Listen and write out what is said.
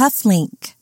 cufflink